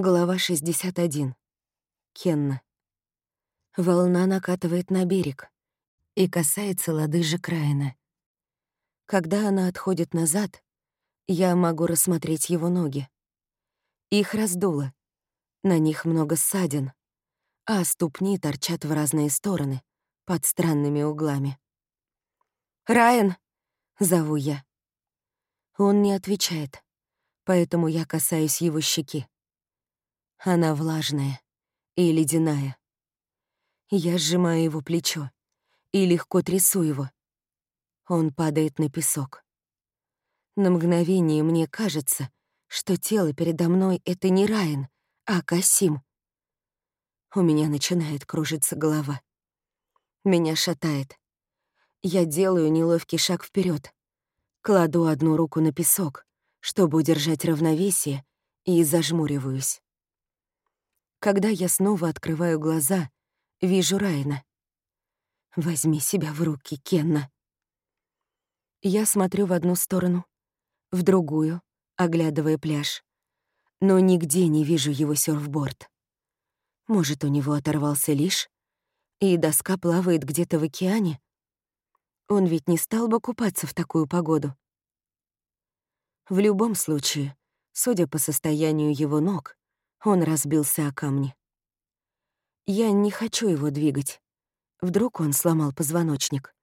Глава 61. Кенна. Волна накатывает на берег и касается лодыжек Райана. Когда она отходит назад, я могу рассмотреть его ноги. Их раздуло. На них много ссадин, а ступни торчат в разные стороны, под странными углами. «Райан!» — зову я. Он не отвечает, поэтому я касаюсь его щеки. Она влажная и ледяная. Я сжимаю его плечо и легко трясу его. Он падает на песок. На мгновение мне кажется, что тело передо мной — это не Райан, а Касим. У меня начинает кружиться голова. Меня шатает. Я делаю неловкий шаг вперед, кладу одну руку на песок, чтобы удержать равновесие, и зажмуриваюсь. Когда я снова открываю глаза, вижу Райна. «Возьми себя в руки, Кенна». Я смотрю в одну сторону, в другую, оглядывая пляж, но нигде не вижу его сёрфборд. Может, у него оторвался лишь, и доска плавает где-то в океане? Он ведь не стал бы купаться в такую погоду. В любом случае, судя по состоянию его ног, он разбился о камни. Я не хочу его двигать. Вдруг он сломал позвоночник.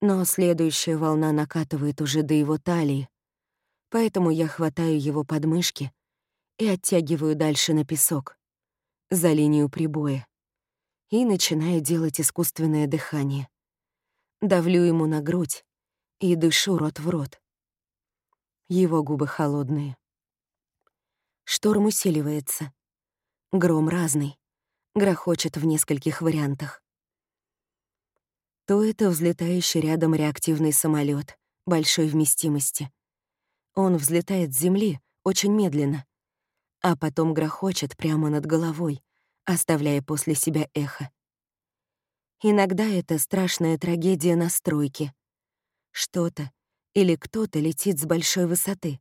Но следующая волна накатывает уже до его талии, поэтому я хватаю его подмышки и оттягиваю дальше на песок, за линию прибоя, и начинаю делать искусственное дыхание. Давлю ему на грудь и дышу рот в рот. Его губы холодные. Шторм усиливается. Гром разный. Грохочет в нескольких вариантах. То это взлетающий рядом реактивный самолет большой вместимости. Он взлетает с земли очень медленно, а потом грохочет прямо над головой, оставляя после себя эхо. Иногда это страшная трагедия на стройке. Что-то или кто-то летит с большой высоты.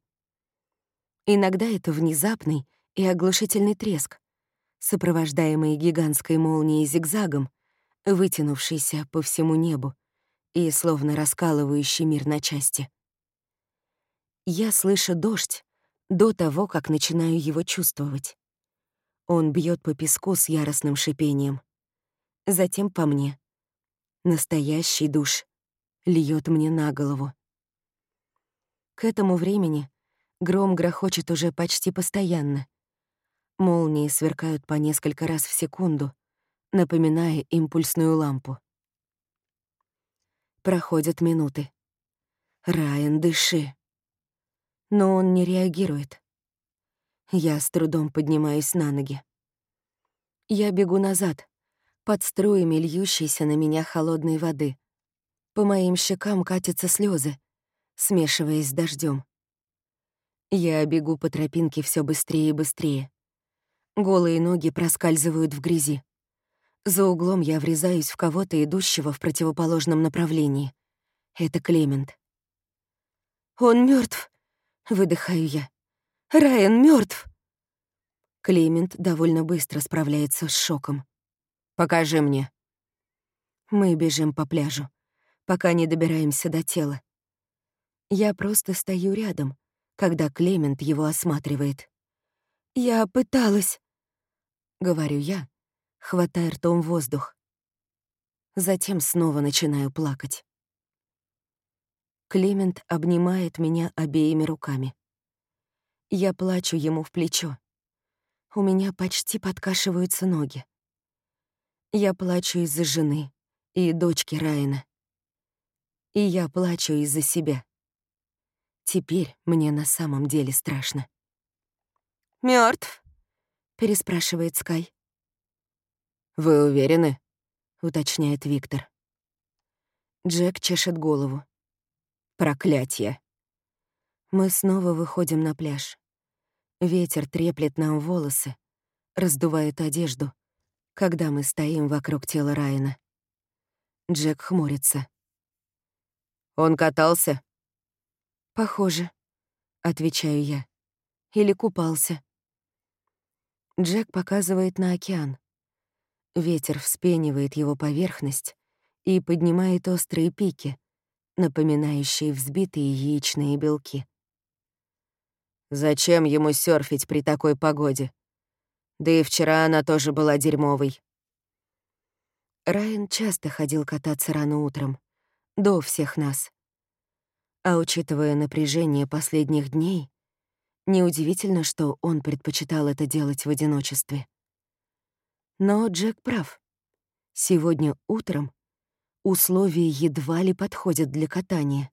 Иногда это внезапный и оглушительный треск, сопровождаемый гигантской молнией зигзагом, вытянувшийся по всему небу и словно раскалывающий мир на части. Я слышу дождь до того, как начинаю его чувствовать. Он бьет по песку с яростным шипением. Затем по мне. Настоящий душ льет мне на голову. К этому времени Гром грохочет уже почти постоянно. Молнии сверкают по несколько раз в секунду, напоминая импульсную лампу. Проходят минуты. «Райан, дыши!» Но он не реагирует. Я с трудом поднимаюсь на ноги. Я бегу назад, под струями льющейся на меня холодной воды. По моим щекам катятся слезы, смешиваясь с дождем. Я бегу по тропинке все быстрее и быстрее. Голые ноги проскальзывают в грязи. За углом я врезаюсь в кого-то, идущего в противоположном направлении. Это Клемент. «Он мертв, выдыхаю я. «Райан мертв. Клемент довольно быстро справляется с шоком. «Покажи мне». Мы бежим по пляжу, пока не добираемся до тела. Я просто стою рядом, когда Клемент его осматривает. «Я пыталась», — говорю я, хватая ртом воздух. Затем снова начинаю плакать. Клемент обнимает меня обеими руками. Я плачу ему в плечо. У меня почти подкашиваются ноги. Я плачу из-за жены и дочки Райана. И я плачу из-за себя. Теперь мне на самом деле страшно. Мертв? переспрашивает Скай. «Вы уверены?» — уточняет Виктор. Джек чешет голову. «Проклятье!» Мы снова выходим на пляж. Ветер треплет нам волосы, раздувает одежду, когда мы стоим вокруг тела Райана. Джек хмурится. «Он катался?» «Похоже», — отвечаю я. «Или купался». Джек показывает на океан. Ветер вспенивает его поверхность и поднимает острые пики, напоминающие взбитые яичные белки. Зачем ему серфить при такой погоде? Да и вчера она тоже была дерьмовой. Райан часто ходил кататься рано утром, до всех нас. А учитывая напряжение последних дней, неудивительно, что он предпочитал это делать в одиночестве. Но Джек прав. Сегодня утром условия едва ли подходят для катания.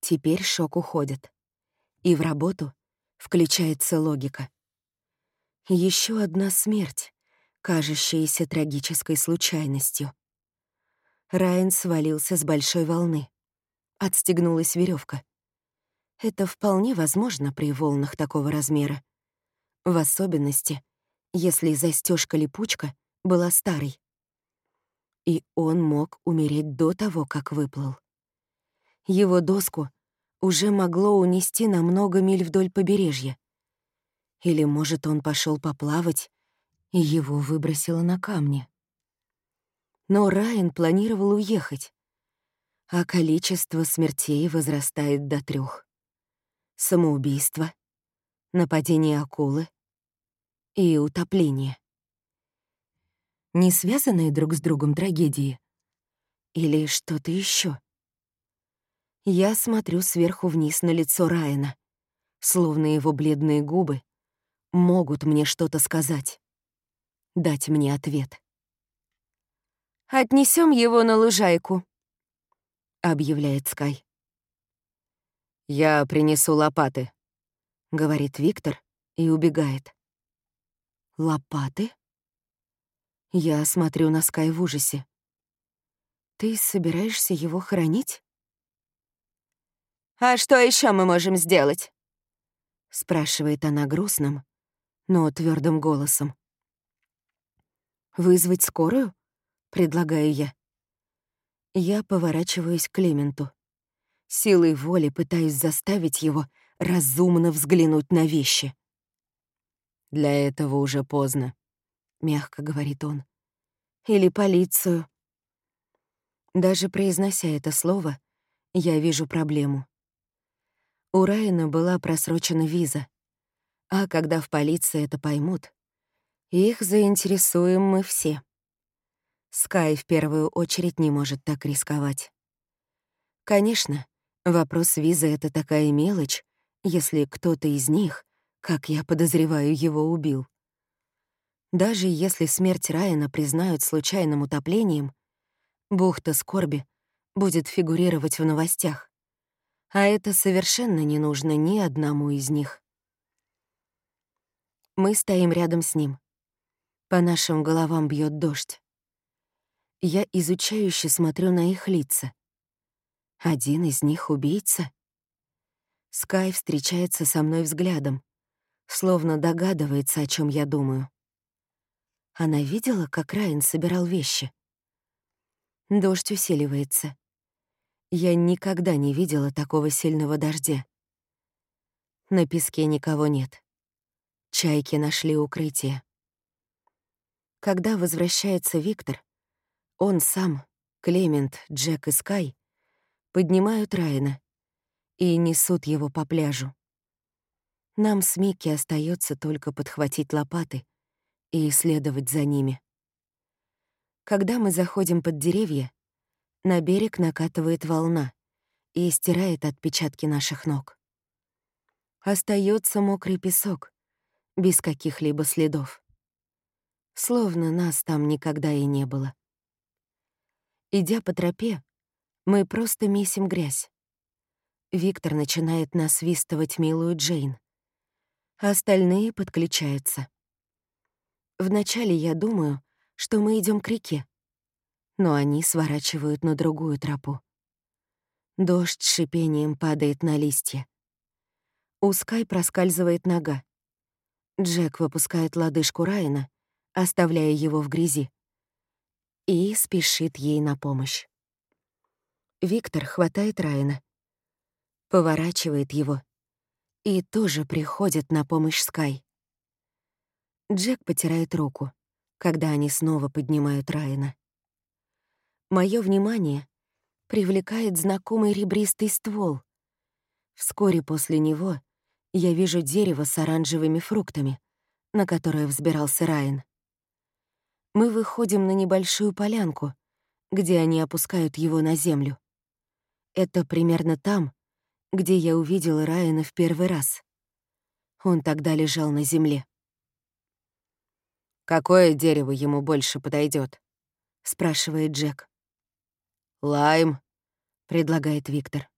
Теперь шок уходит. И в работу включается логика. Еще одна смерть, кажущаяся трагической случайностью. Райан свалился с большой волны. Отстегнулась веревка. Это вполне возможно при волнах такого размера. В особенности, если застежка липучка была старой. И он мог умереть до того, как выплыл. Его доску уже могло унести на много миль вдоль побережья. Или, может, он пошел поплавать, и его выбросило на камни. Но Райан планировал уехать, а количество смертей возрастает до трех: Самоубийство, нападение акулы и утопление. Не связанные друг с другом трагедии? Или что-то еще? Я смотрю сверху вниз на лицо Райана, словно его бледные губы могут мне что-то сказать, дать мне ответ. Отнесем его на лужайку», — объявляет Скай. «Я принесу лопаты», — говорит Виктор и убегает. «Лопаты?» Я смотрю на Скай в ужасе. «Ты собираешься его хоронить?» «А что еще мы можем сделать?» — спрашивает она грустным, но твердым голосом. «Вызвать скорую?» предлагаю я. Я поворачиваюсь к Клементу. Силой воли пытаюсь заставить его разумно взглянуть на вещи. «Для этого уже поздно», — мягко говорит он. «Или полицию». Даже произнося это слово, я вижу проблему. У Райана была просрочена виза, а когда в полиции это поймут, их заинтересуем мы все. Скай в первую очередь не может так рисковать. Конечно, вопрос визы — это такая мелочь, если кто-то из них, как я подозреваю, его убил. Даже если смерть Райана признают случайным утоплением, бухта скорби будет фигурировать в новостях. А это совершенно не нужно ни одному из них. Мы стоим рядом с ним. По нашим головам бьет дождь. Я изучающе смотрю на их лица. Один из них — убийца. Скай встречается со мной взглядом, словно догадывается, о чем я думаю. Она видела, как Райан собирал вещи. Дождь усиливается. Я никогда не видела такого сильного дождя. На песке никого нет. Чайки нашли укрытие. Когда возвращается Виктор, он сам, Клемент, Джек и Скай поднимают Райана и несут его по пляжу. Нам с Микки остается только подхватить лопаты и следовать за ними. Когда мы заходим под деревья, на берег накатывает волна и стирает отпечатки наших ног. Остается мокрый песок, без каких-либо следов. Словно нас там никогда и не было. Идя по тропе, мы просто месим грязь. Виктор начинает насвистывать милую Джейн. Остальные подключаются. Вначале я думаю, что мы идем к реке, но они сворачивают на другую тропу. Дождь с шипением падает на листья. У Скай проскальзывает нога. Джек выпускает лодыжку Райана, оставляя его в грязи и спешит ей на помощь. Виктор хватает Райана, поворачивает его и тоже приходит на помощь Скай. Джек потирает руку, когда они снова поднимают Райана. Моё внимание привлекает знакомый ребристый ствол. Вскоре после него я вижу дерево с оранжевыми фруктами, на которое взбирался Райан. Мы выходим на небольшую полянку, где они опускают его на землю. Это примерно там, где я увидела Райана в первый раз. Он тогда лежал на земле. «Какое дерево ему больше подойдет? спрашивает Джек. «Лайм», — предлагает Виктор.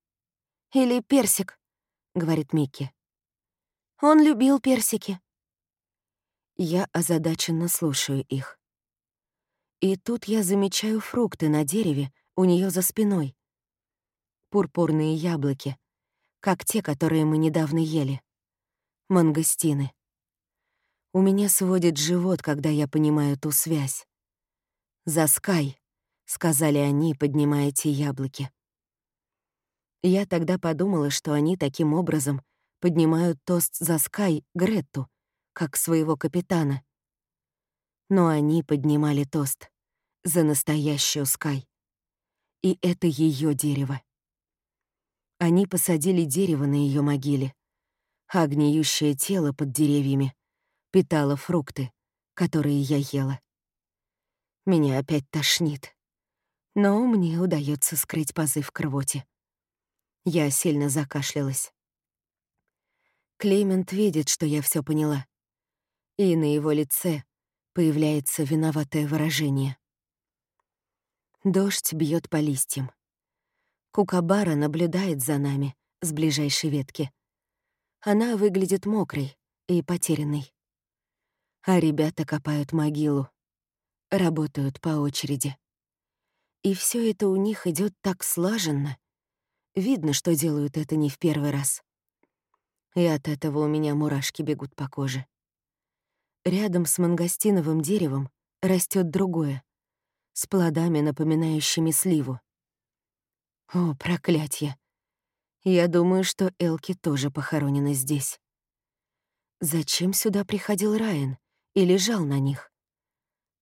«Или персик», — говорит Микки. «Он любил персики». Я озадаченно слушаю их. И тут я замечаю фрукты на дереве у нее за спиной. Пурпурные яблоки, как те, которые мы недавно ели. Мангостины. У меня сводит живот, когда я понимаю ту связь. «За Скай», — сказали они, поднимая те яблоки. Я тогда подумала, что они таким образом поднимают тост за Скай Гретту, как своего капитана. Но они поднимали тост за настоящую Скай. И это ее дерево. Они посадили дерево на ее могиле, а тело под деревьями питала фрукты, которые я ела. Меня опять тошнит. Но мне удается скрыть позыв к рвоте. Я сильно закашлялась. Клемент видит, что я все поняла. И на его лице появляется виноватое выражение. Дождь бьет по листьям. Кукабара наблюдает за нами с ближайшей ветки. Она выглядит мокрой и потерянной а ребята копают могилу, работают по очереди. И все это у них идет так слаженно. Видно, что делают это не в первый раз. И от этого у меня мурашки бегут по коже. Рядом с мангостиновым деревом растет другое, с плодами, напоминающими сливу. О, проклятье! Я думаю, что Элки тоже похоронена здесь. Зачем сюда приходил Райан? и лежал на них.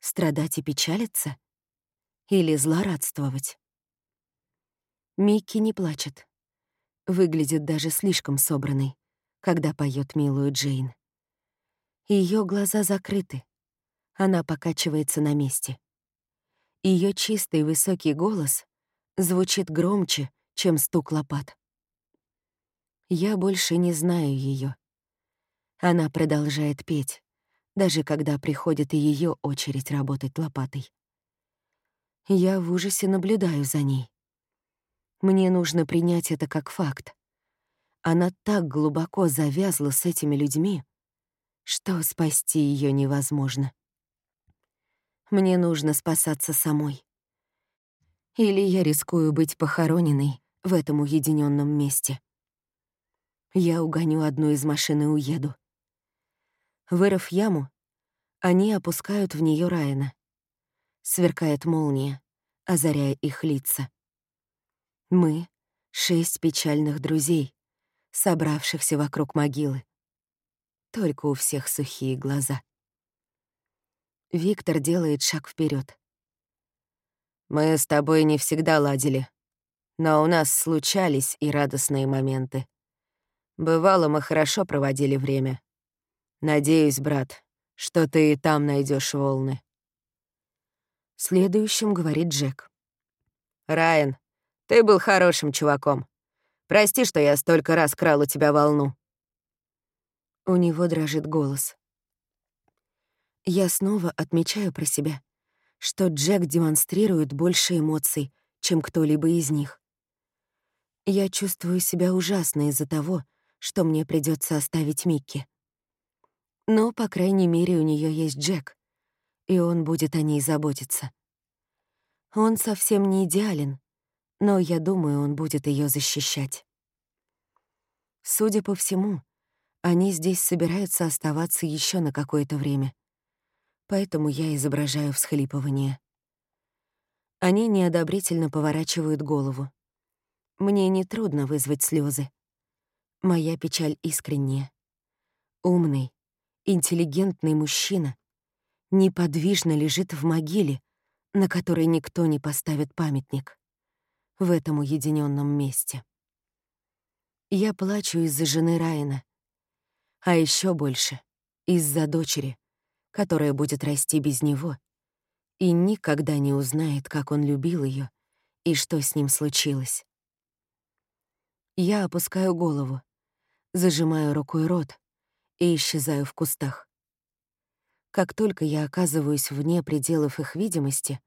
Страдать и печалиться? Или злорадствовать? Микки не плачет. Выглядит даже слишком собранной, когда поет милую Джейн. Ее глаза закрыты. Она покачивается на месте. Ее чистый высокий голос звучит громче, чем стук лопат. Я больше не знаю ее. Она продолжает петь, даже когда приходит ее очередь работать лопатой. Я в ужасе наблюдаю за ней. Мне нужно принять это как факт. Она так глубоко завязла с этими людьми, что спасти ее невозможно. Мне нужно спасаться самой. Или я рискую быть похороненной в этом уединенном месте. Я угоню одну из машин и уеду. Вырыв яму, они опускают в нее Райана. Сверкает молния, озаряя их лица. Мы — шесть печальных друзей, собравшихся вокруг могилы. Только у всех сухие глаза. Виктор делает шаг вперед. «Мы с тобой не всегда ладили, но у нас случались и радостные моменты. Бывало, мы хорошо проводили время. Надеюсь, брат, что ты и там найдешь волны. Следующим говорит Джек. Райан, ты был хорошим чуваком. Прости, что я столько раз крал у тебя волну. У него дрожит голос. Я снова отмечаю про себя, что Джек демонстрирует больше эмоций, чем кто-либо из них. Я чувствую себя ужасно из-за того, что мне придется оставить Микки. Но, по крайней мере, у нее есть Джек, и он будет о ней заботиться. Он совсем не идеален, но я думаю, он будет ее защищать. Судя по всему, они здесь собираются оставаться еще на какое-то время, поэтому я изображаю всхлипывание. Они неодобрительно поворачивают голову. Мне нетрудно вызвать слезы. Моя печаль искренняя. Умный, интеллигентный мужчина неподвижно лежит в могиле, на которой никто не поставит памятник, в этом уединенном месте. Я плачу из-за жены Райана, а еще больше — из-за дочери, которая будет расти без него и никогда не узнает, как он любил ее и что с ним случилось. Я опускаю голову, зажимаю рукой рот и исчезаю в кустах. Как только я оказываюсь вне пределов их видимости,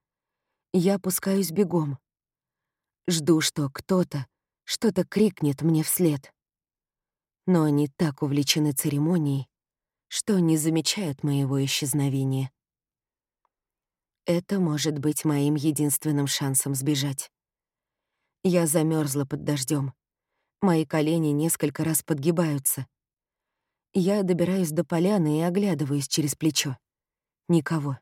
я опускаюсь бегом. Жду, что кто-то что-то крикнет мне вслед. Но они так увлечены церемонией, что не замечают моего исчезновения. Это может быть моим единственным шансом сбежать. Я замерзла под дождем. Мои колени несколько раз подгибаются. Я добираюсь до поляны и оглядываюсь через плечо. Никого.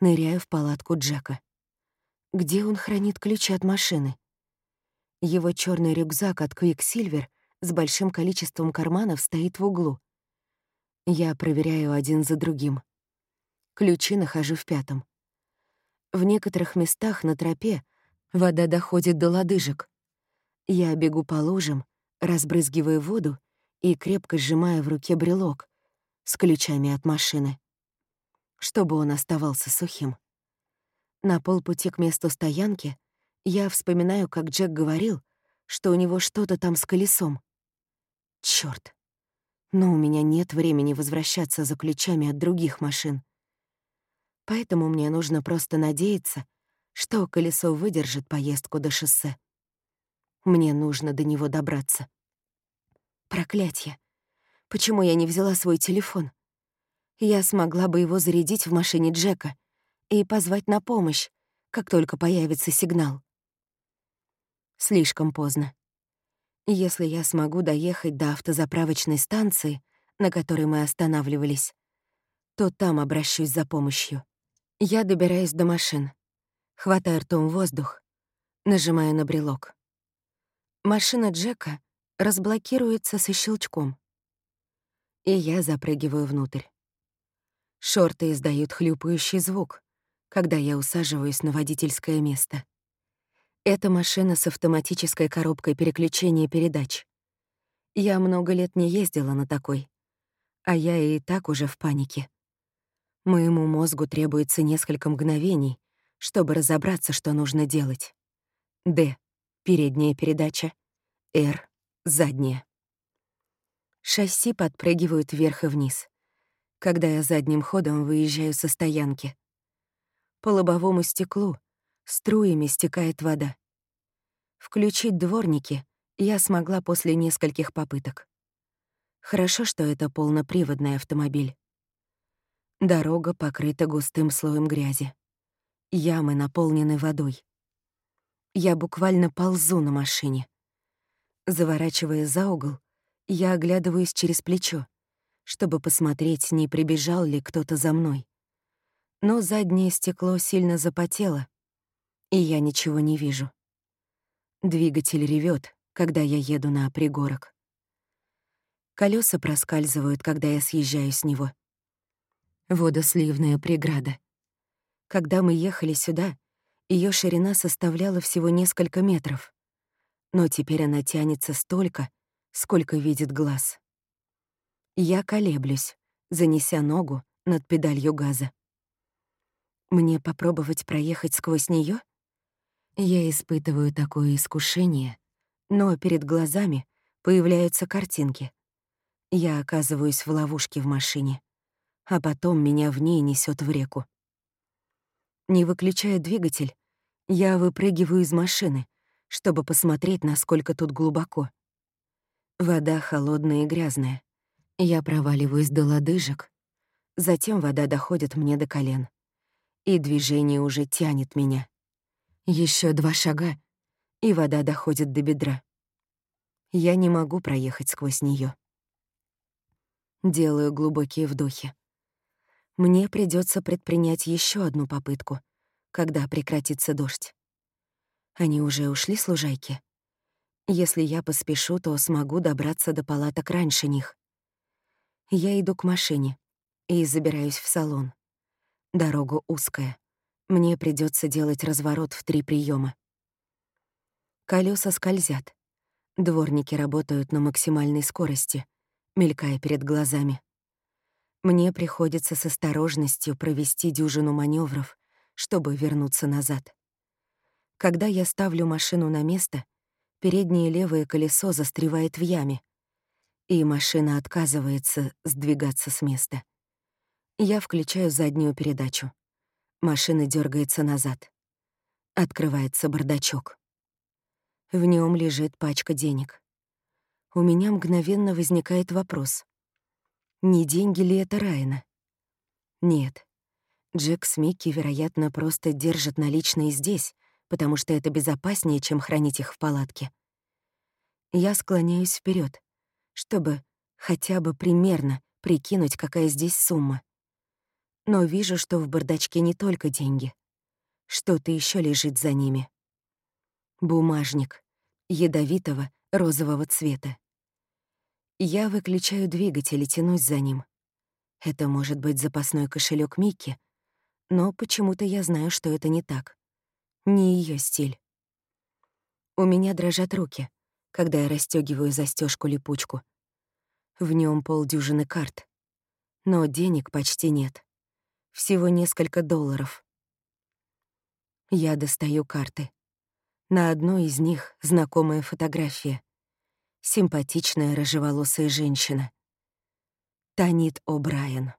Ныряю в палатку Джека. Где он хранит ключи от машины? Его черный рюкзак от Quicksilver с большим количеством карманов стоит в углу. Я проверяю один за другим. Ключи нахожу в пятом. В некоторых местах на тропе вода доходит до лодыжек. Я бегу по лужам, разбрызгиваю воду и крепко сжимая в руке брелок с ключами от машины, чтобы он оставался сухим. На полпути к месту стоянки я вспоминаю, как Джек говорил, что у него что-то там с колесом. Чёрт. Но у меня нет времени возвращаться за ключами от других машин. Поэтому мне нужно просто надеяться, что колесо выдержит поездку до шоссе. Мне нужно до него добраться. Проклятье. Почему я не взяла свой телефон? Я смогла бы его зарядить в машине Джека и позвать на помощь, как только появится сигнал. Слишком поздно. Если я смогу доехать до автозаправочной станции, на которой мы останавливались, то там обращусь за помощью. Я добираюсь до машин, хватаю ртом воздух, нажимаю на брелок. Машина Джека разблокируется со щелчком. И я запрыгиваю внутрь. Шорты издают хлюпающий звук, когда я усаживаюсь на водительское место. Это машина с автоматической коробкой переключения передач. Я много лет не ездила на такой, а я и так уже в панике. Моему мозгу требуется несколько мгновений, чтобы разобраться, что нужно делать. Д — передняя передача, Р заднее. Шасси подпрыгивают вверх и вниз, когда я задним ходом выезжаю со стоянки. По лобовому стеклу струями стекает вода. Включить дворники я смогла после нескольких попыток. Хорошо, что это полноприводный автомобиль. Дорога покрыта густым слоем грязи. Ямы наполнены водой. Я буквально ползу на машине. Заворачивая за угол, я оглядываюсь через плечо, чтобы посмотреть, не прибежал ли кто-то за мной. Но заднее стекло сильно запотело, и я ничего не вижу. Двигатель ревет, когда я еду на пригорок. Колеса проскальзывают, когда я съезжаю с него. Водосливная преграда. Когда мы ехали сюда, ее ширина составляла всего несколько метров но теперь она тянется столько, сколько видит глаз. Я колеблюсь, занеся ногу над педалью газа. Мне попробовать проехать сквозь нее? Я испытываю такое искушение, но перед глазами появляются картинки. Я оказываюсь в ловушке в машине, а потом меня в ней несет в реку. Не выключая двигатель, я выпрыгиваю из машины, чтобы посмотреть, насколько тут глубоко. Вода холодная и грязная. Я проваливаюсь до лодыжек. Затем вода доходит мне до колен. И движение уже тянет меня. Еще два шага, и вода доходит до бедра. Я не могу проехать сквозь нее. Делаю глубокие вдохи. Мне придется предпринять еще одну попытку, когда прекратится дождь. Они уже ушли с лужайки? Если я поспешу, то смогу добраться до палаток раньше них. Я иду к машине и забираюсь в салон. Дорога узкая. Мне придется делать разворот в три приема. Колеса скользят. Дворники работают на максимальной скорости, мелькая перед глазами. Мне приходится с осторожностью провести дюжину маневров, чтобы вернуться назад. Когда я ставлю машину на место, переднее левое колесо застревает в яме, и машина отказывается сдвигаться с места. Я включаю заднюю передачу. Машина дергается назад. Открывается бардачок. В нем лежит пачка денег. У меня мгновенно возникает вопрос. Не деньги ли это Райана? Нет. Джек с Микки, вероятно, просто держат наличные здесь, потому что это безопаснее, чем хранить их в палатке. Я склоняюсь вперед, чтобы хотя бы примерно прикинуть, какая здесь сумма. Но вижу, что в бардачке не только деньги. Что-то еще лежит за ними. Бумажник ядовитого розового цвета. Я выключаю двигатель и тянусь за ним. Это может быть запасной кошелек Микки, но почему-то я знаю, что это не так. Не ее стиль. У меня дрожат руки, когда я расстегиваю застежку липучку. В нем полдюжины карт. Но денег почти нет. Всего несколько долларов. Я достаю карты. На одной из них знакомая фотография. Симпатичная рыжеволосая женщина. Танит О'Брайен.